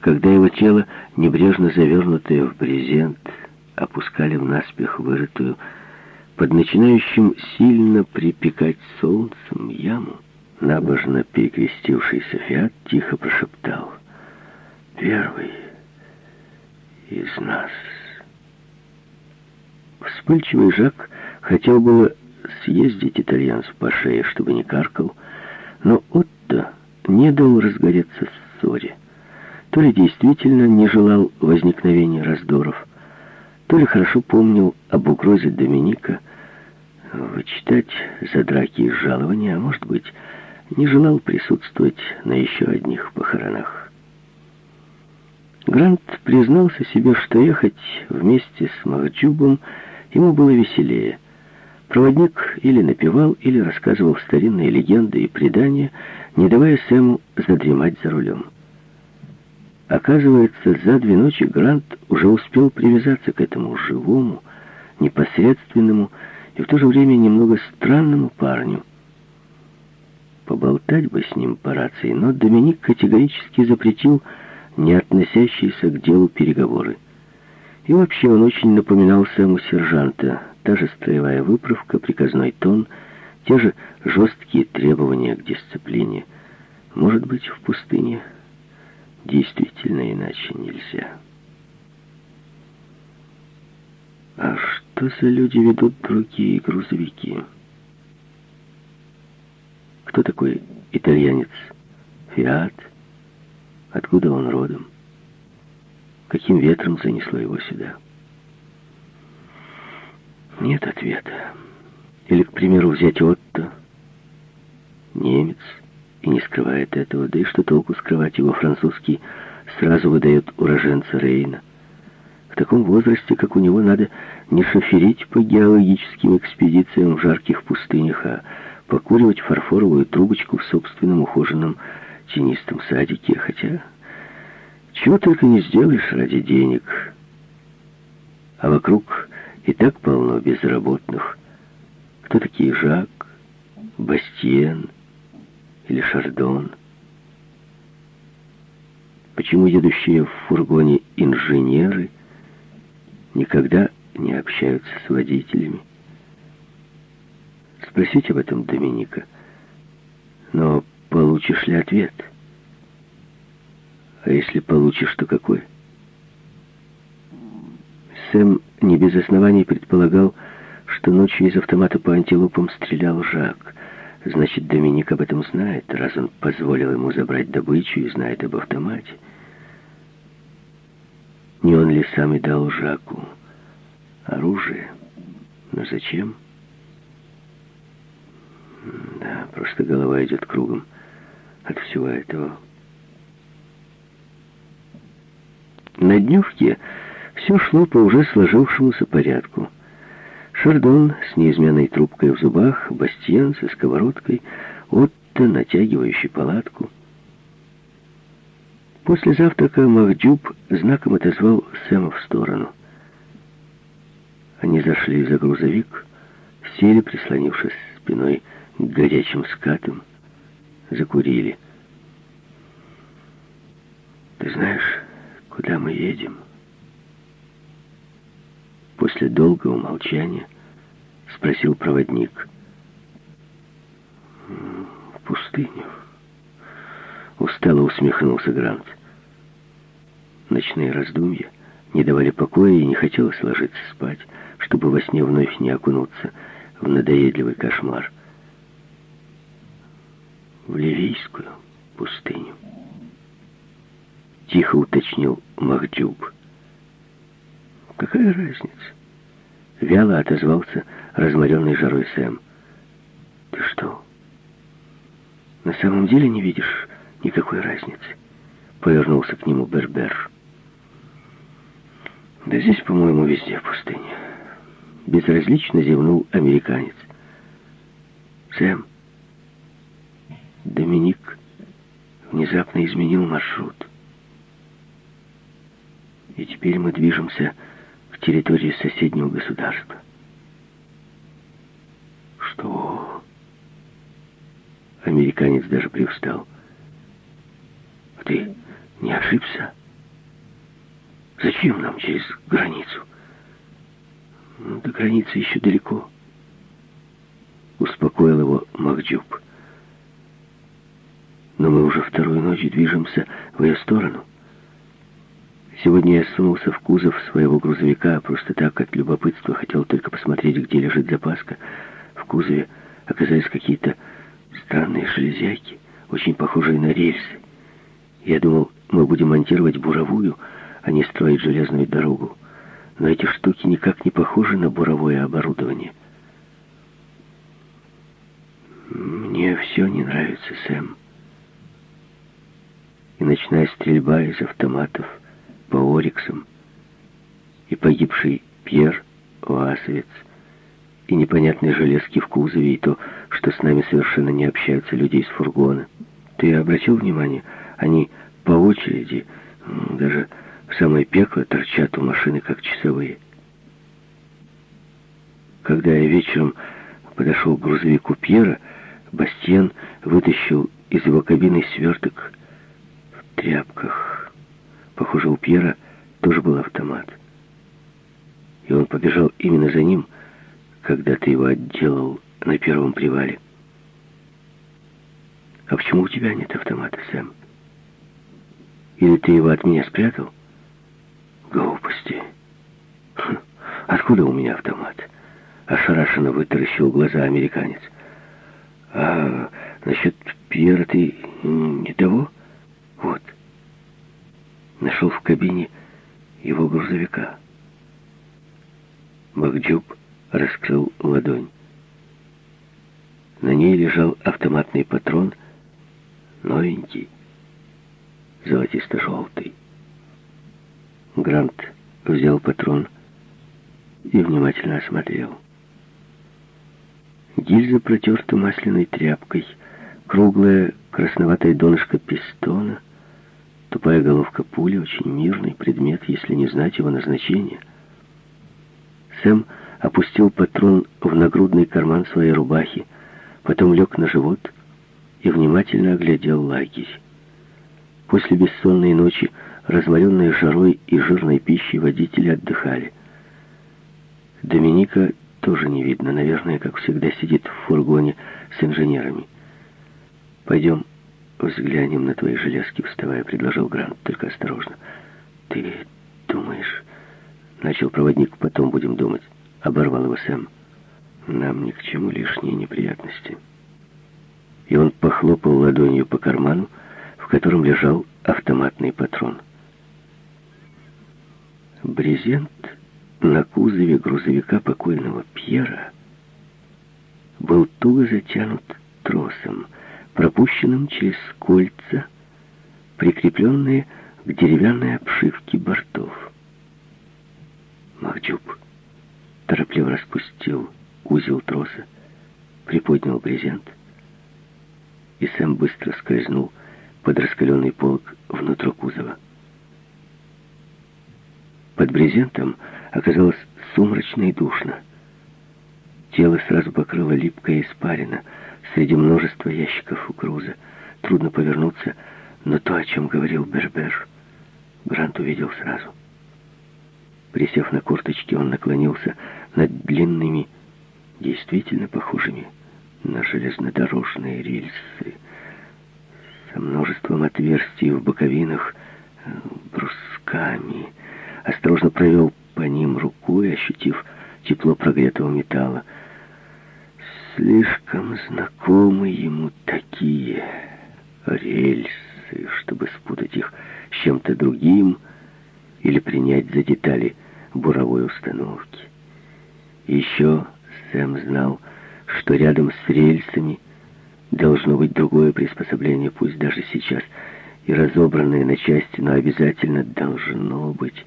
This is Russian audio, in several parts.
когда его тело, небрежно завернутое в брезент, опускали в наспех вырытую, под начинающим сильно припекать солнцем яму, набожно перекрестившийся Фиат тихо прошептал «Первый из нас». Вспыльчивый Жак хотел было съездить итальянцу по шее, чтобы не каркал, но Отто не дал разгореться ссоре. То ли действительно не желал возникновения раздоров, то ли хорошо помнил об угрозе Доминика вычитать за драки и жалования, а может быть, не желал присутствовать на еще одних похоронах. Грант признался себе, что ехать вместе с Махджубом ему было веселее. Проводник или напевал, или рассказывал старинные легенды и предания, не давая Сэму задремать за рулем. Оказывается, за две ночи Грант уже успел привязаться к этому живому, непосредственному и в то же время немного странному парню. Поболтать бы с ним по рации, но Доминик категорически запретил не относящиеся к делу переговоры. И вообще он очень напоминал Сэму сержанта. Та же строевая выправка, приказной тон, те же жесткие требования к дисциплине. Может быть, в пустыне действительно иначе нельзя. А что за люди ведут другие грузовики? Кто такой итальянец? Фиат? Откуда он родом? Каким ветром занесло его сюда? Нет ответа. Или, к примеру, взять Отто, немец, и не скрывает этого, да и что толку скрывать его французский, сразу выдает уроженца Рейна. В таком возрасте, как у него, надо не шоферить по геологическим экспедициям в жарких пустынях, а покуривать фарфоровую трубочку в собственном ухоженном тенистом садике, хотя чего только не сделаешь ради денег. А вокруг и так полно безработных. Кто такие Жак, Бастиен или Шардон? Почему едущие в фургоне инженеры никогда не общаются с водителями? Спросите об этом Доминика. Но получишь ли ответ? А если получишь, то какой? Сэм не без оснований предполагал, что ночью из автомата по антилопам стрелял Жак. Значит, Доминик об этом знает, раз он позволил ему забрать добычу и знает об автомате. Не он ли сам и дал Жаку оружие? Но зачем? Да, просто голова идет кругом от всего этого. На дневке все шло по уже сложившемуся порядку. Шардон с неизменной трубкой в зубах, Бастиен со сковородкой, Отто, натягивающий палатку. После завтрака Махдюб знаком отозвал Сэма в сторону. Они зашли за грузовик, сели, прислонившись спиной к горячим скатам, закурили. «Ты знаешь, куда мы едем?» После долгого молчания спросил проводник. «В пустыню». Устало усмехнулся Грант. Ночные раздумья не давали покоя и не хотелось ложиться спать, чтобы во сне вновь не окунуться в надоедливый кошмар. В Ливийскую пустыню. Тихо уточнил Махдюб. «Какая разница?» Вяло отозвался разморенный жарой Сэм. «Ты что, на самом деле не видишь никакой разницы?» Повернулся к нему Бербер. «Да здесь, по-моему, везде пустыня». Безразлично зевнул американец. «Сэм, Доминик внезапно изменил маршрут. И теперь мы движемся территории соседнего государства. Что? Американец даже привстал. Ты не ошибся? Зачем нам через границу? Ну, до границы еще далеко. Успокоил его Макджуб. Но мы уже вторую ночь движемся в ее сторону. Сегодня я сунулся в кузов своего грузовика, просто так, от любопытства, хотел только посмотреть, где лежит запаска. В кузове оказались какие-то странные железяки, очень похожие на рельсы. Я думал, мы будем монтировать буровую, а не строить железную дорогу. Но эти штуки никак не похожи на буровое оборудование. Мне все не нравится, Сэм. И ночная стрельба из автоматов по Ориксам, и погибший Пьер Оасовец, и непонятные железки в кузове, и то, что с нами совершенно не общаются люди из фургона. Ты обратил внимание, они по очереди, даже в самое пекло торчат у машины, как часовые. Когда я вечером подошел к грузовику Пьера, Бастиен вытащил из его кабины сверток в тряпках. Похоже, у Пьера тоже был автомат. И он побежал именно за ним, когда ты его отделал на первом привале. А почему у тебя нет автомата, Сэм? Или ты его от меня спрятал? Глупости. Хм, откуда у меня автомат? Ошарашенно вытаращил глаза американец. А насчет Пьера ты не того? Вот. Нашел в кабине его грузовика. Макджуб раскрыл ладонь. На ней лежал автоматный патрон, новенький, золотисто-желтый. Грант взял патрон и внимательно осмотрел. Гильза протерта масляной тряпкой, круглая красноватая донышко пистона, тупая головка пули, очень мирный предмет, если не знать его назначения. Сэм опустил патрон в нагрудный карман своей рубахи, потом лег на живот и внимательно оглядел лагерь. После бессонной ночи, разморенной жарой и жирной пищей, водители отдыхали. Доминика тоже не видно, наверное, как всегда сидит в фургоне с инженерами. «Пойдем взглянем на твои железки», — вставая, предложил Грант, только осторожно. «Ты думаешь...» — начал проводник, «потом будем думать». Оборвал его Сэм. «Нам ни к чему лишние неприятности». И он похлопал ладонью по карману, в котором лежал автоматный патрон. Брезент на кузове грузовика покойного Пьера был туго затянут тросом, пропущенным через кольца, прикрепленные к деревянной обшивке бортов. Махджуб торопливо распустил узел троса, приподнял брезент, и Сэм быстро скользнул под раскаленный полок внутрь кузова. Под брезентом оказалось сумрачно и душно. Тело сразу покрыло липкая испарина. Среди множества ящиков у груза трудно повернуться, но то, о чем говорил Бербер, Грант увидел сразу. Присев на курточки, он наклонился над длинными, действительно похожими на железнодорожные рельсы, со множеством отверстий в боковинах, брусками. Осторожно провел по ним рукой, ощутив тепло прогретого металла. Слишком знакомы ему такие рельсы, чтобы спутать их с чем-то другим или принять за детали буровой установки. Еще Сэм знал, что рядом с рельсами Должно быть другое приспособление, пусть даже сейчас и разобранное на части, но обязательно должно быть.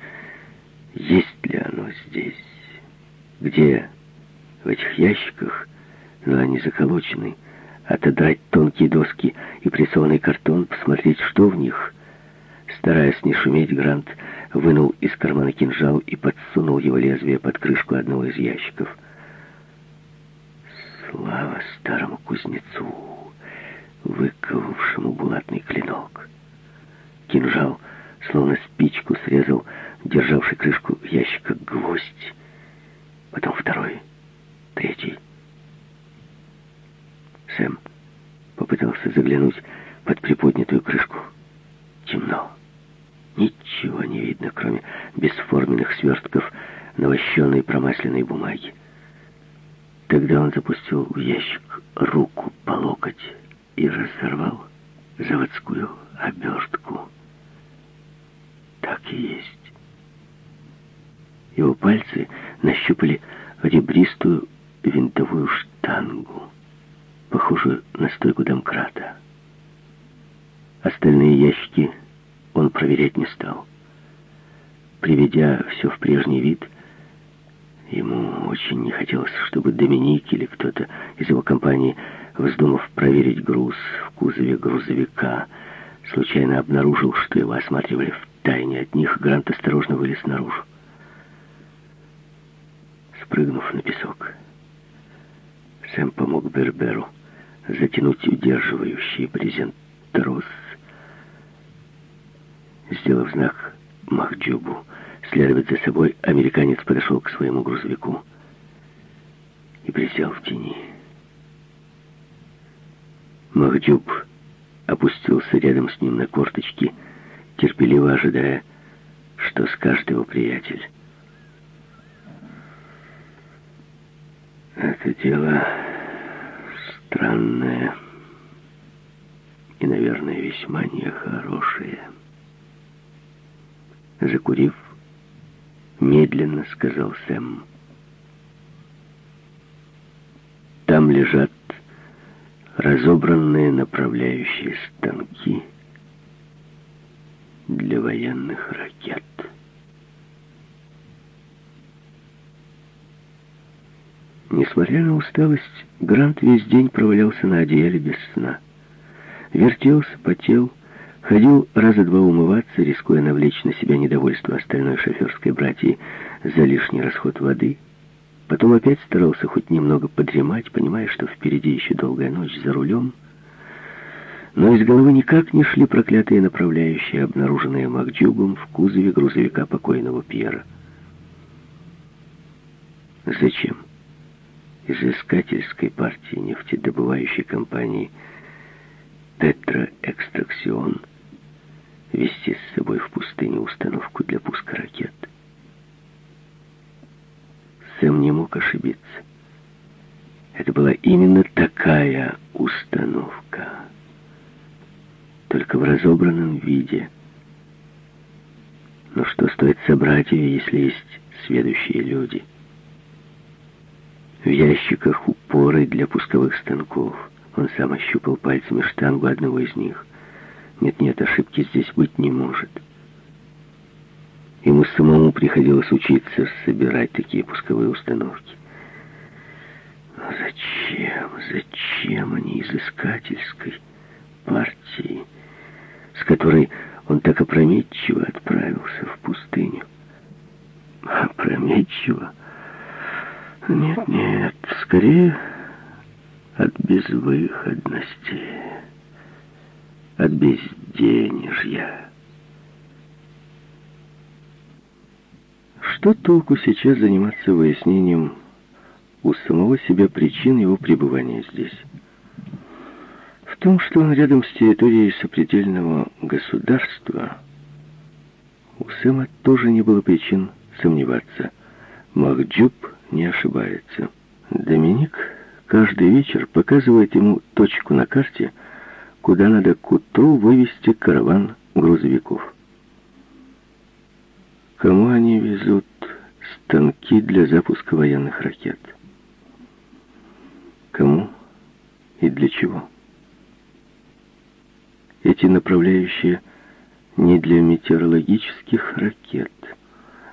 Есть ли оно здесь? Где? В этих ящиках? Но они заколочены. Отодрать тонкие доски и прессованный картон, посмотреть, что в них. Стараясь не шуметь, Грант вынул из кармана кинжал и подсунул его лезвие под крышку одного из ящиков. Слава старому кузнецу, выковавшему булатный клинок. Кинжал словно спичку срезал державший крышку ящика гвоздь. Потом второй, третий. Сэм попытался заглянуть под приподнятую крышку. Темно. Ничего не видно, кроме бесформенных свертков навощенной промасленной бумаги. Тогда он запустил в ящик руку по локоть и разорвал заводскую обертку. Так и есть. Его пальцы нащупали ребристую винтовую штангу, похожую на стойку домкрата. Остальные ящики он проверять не стал. Приведя все в прежний вид, ему очень не хотелось, чтобы Доминик или кто-то из его компании, вздумав проверить груз в кузове грузовика, случайно обнаружил, что его осматривали в тайне от них, Грант осторожно вылез наружу. Спрыгнув на песок, Сэм помог Берберу затянуть удерживающий брезент трос, Сделав знак Махджубу следовать за собой, американец подошел к своему грузовику и присел в тени. Махджуб опустился рядом с ним на корточки, терпеливо ожидая, что скажет его приятель. Это дело странное и, наверное, весьма нехорошее. Закурив, медленно сказал Сэм. Там лежат разобранные направляющие станки для военных ракет. Несмотря на усталость, Грант весь день провалялся на одеяле без сна. Вертелся, потел, Ходил раза два умываться, рискуя навлечь на себя недовольство остальной шоферской братьи за лишний расход воды. Потом опять старался хоть немного подремать, понимая, что впереди еще долгая ночь за рулем. Но из головы никак не шли проклятые направляющие, обнаруженные Макдюбом в кузове грузовика покойного Пьера. Зачем? Изыскательской партии нефтедобывающей компании «Петроэкстраксион» вести с собой в пустыню установку для пуска ракет. Сэм не мог ошибиться. Это была именно такая установка, только в разобранном виде. Но что стоит собрать ее, если есть следующие люди? В ящиках упоры для пусковых станков. Он сам ощупал пальцами штангу одного из них. Нет-нет, ошибки здесь быть не может. Ему самому приходилось учиться собирать такие пусковые установки. Но зачем, зачем они изыскательской партии, с которой он так опрометчиво отправился в пустыню? Опрометчиво? Нет, нет, скорее от безвыходности от безденежья. Что толку сейчас заниматься выяснением у самого себя причин его пребывания здесь? В том, что он рядом с территорией сопредельного государства, у Сэма тоже не было причин сомневаться. Махджуб не ошибается. Доминик каждый вечер показывает ему точку на карте, куда надо к утру вывести караван грузовиков. Кому они везут станки для запуска военных ракет? Кому и для чего? Эти направляющие не для метеорологических ракет,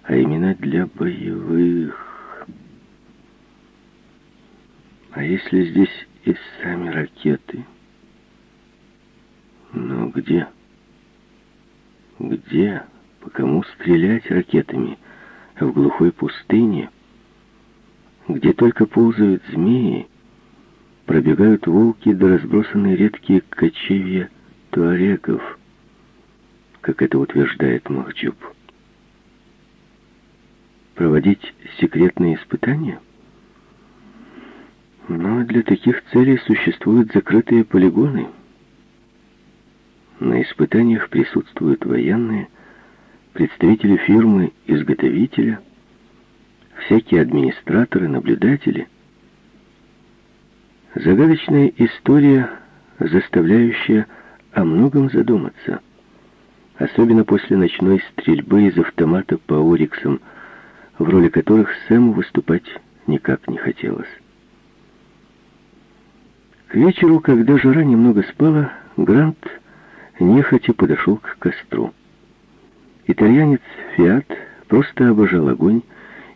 а именно для боевых. А если здесь и сами ракеты – но где? Где? По кому стрелять ракетами? В глухой пустыне? Где только ползают змеи, пробегают волки да разбросанные редкие кочевья туарегов. как это утверждает Махджуб. Проводить секретные испытания? Но для таких целей существуют закрытые полигоны. На испытаниях присутствуют военные, представители фирмы-изготовителя, всякие администраторы, наблюдатели. Загадочная история, заставляющая о многом задуматься, особенно после ночной стрельбы из автомата по Ориксам, в роли которых Сэму выступать никак не хотелось. К вечеру, когда жара немного спала, Грант нехотя подошел к костру. Итальянец Фиат просто обожал огонь,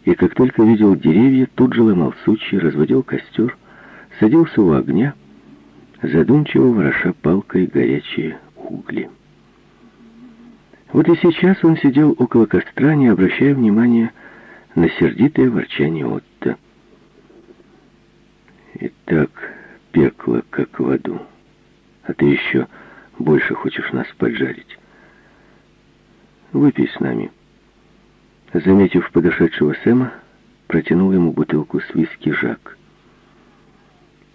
и как только видел деревья, тут же ломал сучья, разводил костер, садился у огня, задумчиво вороша палкой горячие угли. Вот и сейчас он сидел около костра, не обращая внимания на сердитое ворчание Отто. «Итак, пекло, как в аду, а ты еще больше хочешь нас поджарить. Выпей с нами». Заметив подошедшего Сэма, протянул ему бутылку с виски Жак.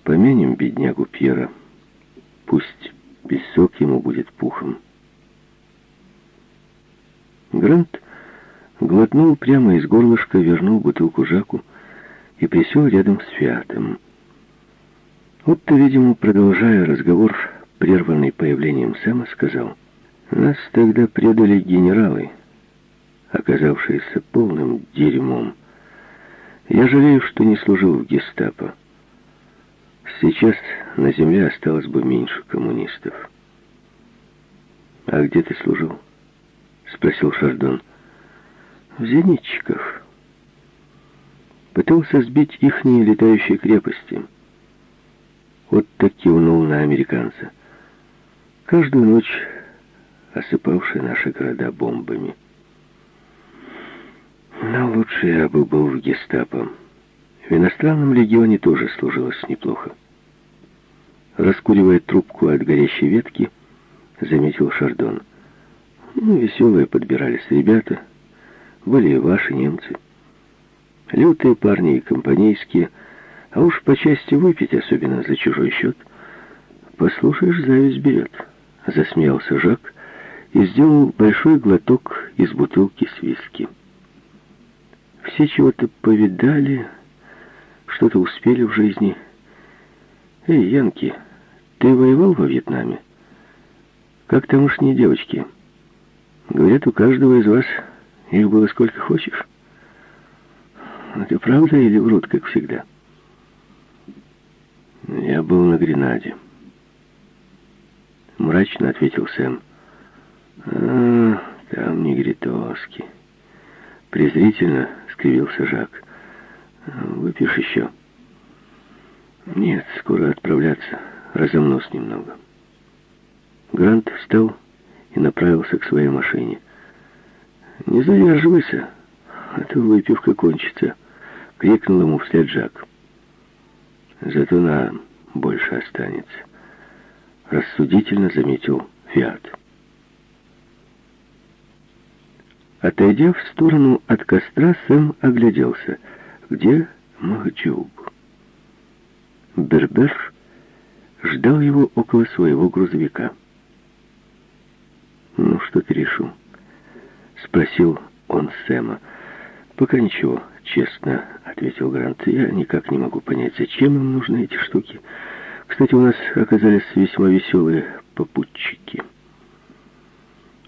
«Помянем беднягу Пьера. Пусть песок ему будет пухом». Грант глотнул прямо из горлышка, вернул бутылку Жаку и присел рядом с Фиатом. Вот-то, видимо, продолжая разговор, прерванный появлением Сэма, сказал, «Нас тогда предали генералы» оказавшееся полным дерьмом. Я жалею, что не служил в гестапо. Сейчас на земле осталось бы меньше коммунистов. «А где ты служил?» — спросил Шардон. «В зенитчиках. Пытался сбить ихние летающие крепости». Вот так кивнул на американца. Каждую ночь осыпавшие наши города бомбами. Но лучше я бы был в гестапо. В иностранном легионе тоже служилось неплохо. Раскуривая трубку от горящей ветки, заметил Шардон. Ну, веселые подбирались ребята. Были и ваши немцы. Лютые парни и компанейские. А уж по части выпить, особенно за чужой счет. Послушаешь, зависть берет. Засмеялся Жак и сделал большой глоток из бутылки с виски. Все чего-то повидали, что-то успели в жизни. Эй, Янки, ты воевал во Вьетнаме? Как тамошние девочки? Говорят, у каждого из вас их было сколько хочешь. Это правда или врут, как всегда? Я был на Гренаде. Мрачно ответил Сэм. А, там негритоски. Презрительно скривился Жак. «Выпьешь еще?» «Нет, скоро отправляться. Разомнусь немного». Грант встал и направился к своей машине. «Не задерживайся, а то выпивка кончится», — крикнул ему вслед Жак. «Зато нам больше останется», — рассудительно заметил Фиат. Отойдя в сторону от костра, Сэм огляделся. Где Махджуб? Бербер ждал его около своего грузовика. «Ну, что ты решил?» — спросил он Сэма. «Пока ничего, честно», — ответил Грант. «Я никак не могу понять, зачем им нужны эти штуки. Кстати, у нас оказались весьма веселые попутчики».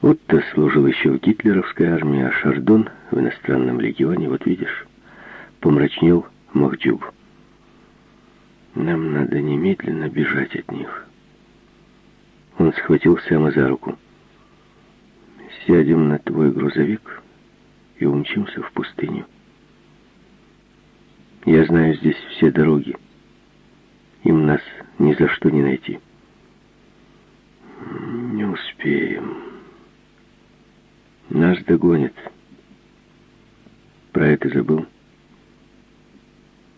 Вот-то служил еще в гитлеровской армии, а Шардон в иностранном легионе, вот видишь, помрачнел Махджуб. Нам надо немедленно бежать от них. Он схватил Сэма за руку. Сядем на твой грузовик и умчимся в пустыню. Я знаю здесь все дороги. Им нас ни за что не найти. Не успеем. Нас догонят. Про это забыл.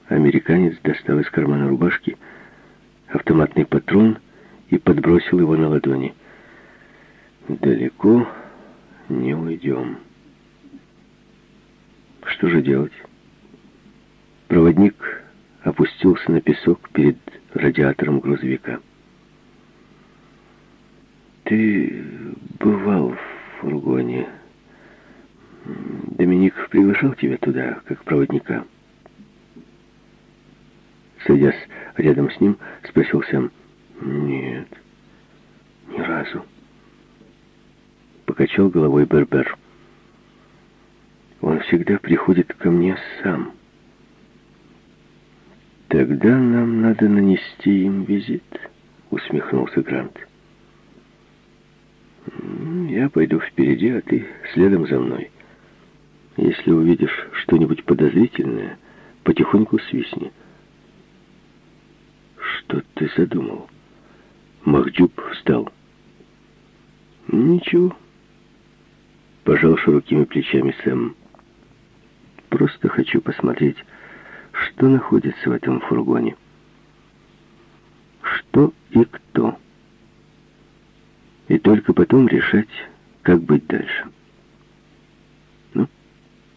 Американец достал из кармана рубашки автоматный патрон и подбросил его на ладони. Далеко не уйдем. Что же делать? Проводник опустился на песок перед радиатором грузовика. Ты бывал в фургоне. Доминик приглашал тебя туда, как проводника. Садясь рядом с ним, спросил Сэм. Нет, ни разу. Покачал головой Бербер. Он всегда приходит ко мне сам. Тогда нам надо нанести им визит, усмехнулся Грант. Я пойду впереди, а ты следом за мной. Если увидишь что-нибудь подозрительное, потихоньку свистни. Что ты задумал? Махджуб встал. Ничего. Пожал широкими плечами Сэм. Просто хочу посмотреть, что находится в этом фургоне. Что и кто. И только потом решать, как быть дальше. Ну,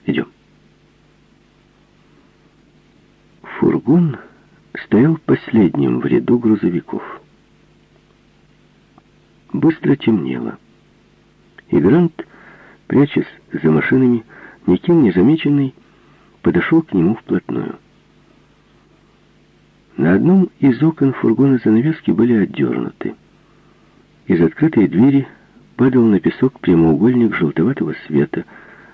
идем. Фургон стоял последним в ряду грузовиков. Быстро темнело. И Грант, прячась за машинами, никем не замеченный, подошел к нему вплотную. На одном из окон фургона занавески были отдернуты. Из открытой двери падал на песок прямоугольник желтоватого света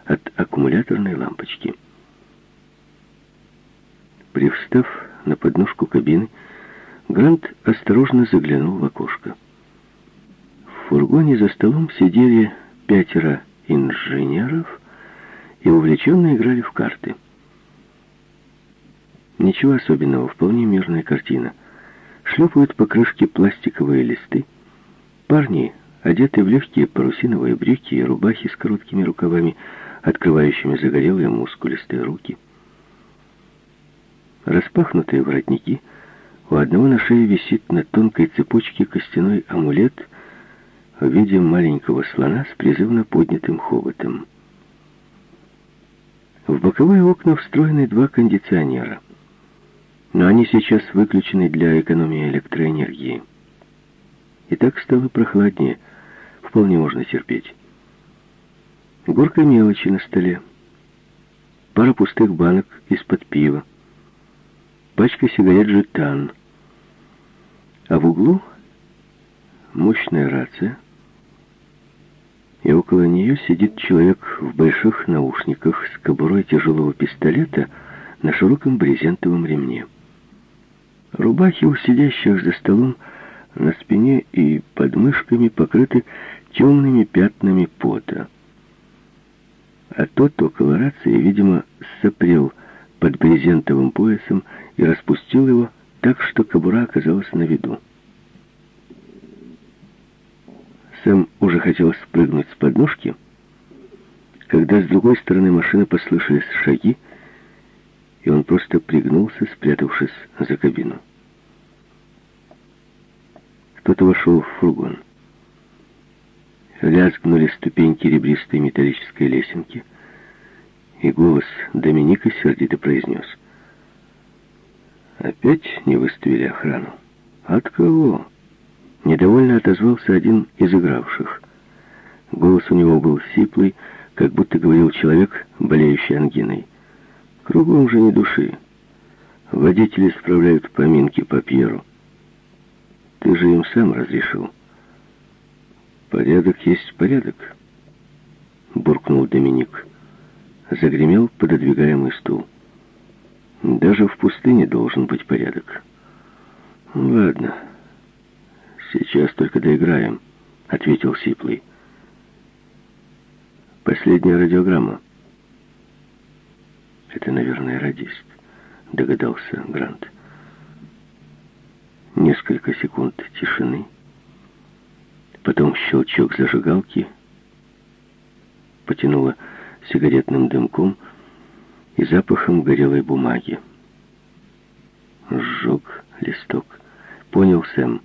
от аккумуляторной лампочки. Привстав на подножку кабины, Грант осторожно заглянул в окошко. В фургоне за столом сидели пятеро инженеров и увлеченно играли в карты. Ничего особенного, вполне мирная картина. Шлепают по крышке пластиковые листы. Парни, одетые в легкие парусиновые брюки и рубахи с короткими рукавами, открывающими загорелые мускулистые руки. Распахнутые воротники. У одного на шее висит на тонкой цепочке костяной амулет в виде маленького слона с призывно поднятым хоботом. В боковые окна встроены два кондиционера — но они сейчас выключены для экономии электроэнергии. И так стало прохладнее, вполне можно терпеть. Горка мелочи на столе, пара пустых банок из-под пива, пачка сигарет «Жетан», а в углу мощная рация, и около нее сидит человек в больших наушниках с кобурой тяжелого пистолета на широком брезентовом ремне. Рубахи у сидящих за столом на спине и под мышками покрыты темными пятнами пота. А тот около рации, видимо, сопрел под брезентовым поясом и распустил его так, что кобура оказалась на виду. Сэм уже хотел спрыгнуть с подножки, когда с другой стороны машины послышались шаги, и он просто пригнулся, спрятавшись за кабину. Кто-то вошел в фургон. Лязгнули ступеньки ребристой металлической лесенки, и голос Доминика сердито произнес. «Опять не выставили охрану? От кого?» Недовольно отозвался один из игравших. Голос у него был сиплый, как будто говорил человек, болеющий ангиной. Кругом же не души. Водители справляют поминки по Пьеру. Ты же им сам разрешил. Порядок есть порядок, буркнул Доминик. Загремел пододвигаемый стул. Даже в пустыне должен быть порядок. Ладно, сейчас только доиграем, ответил Сиплый. Последняя радиограмма. Это, наверное, радист, догадался Грант. Несколько секунд тишины. Потом щелчок зажигалки. Потянуло сигаретным дымком и запахом горелой бумаги. Сжег листок. Понял Сэм.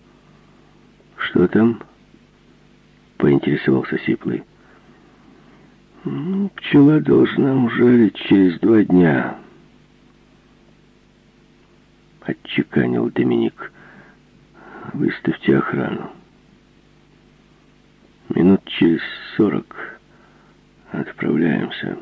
«Что там?» — поинтересовался Сиплый. Ну, пчела должна ужалить через два дня. Отчеканил Доминик. Выставьте охрану. Минут через сорок отправляемся.